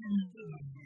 Mm-hmm.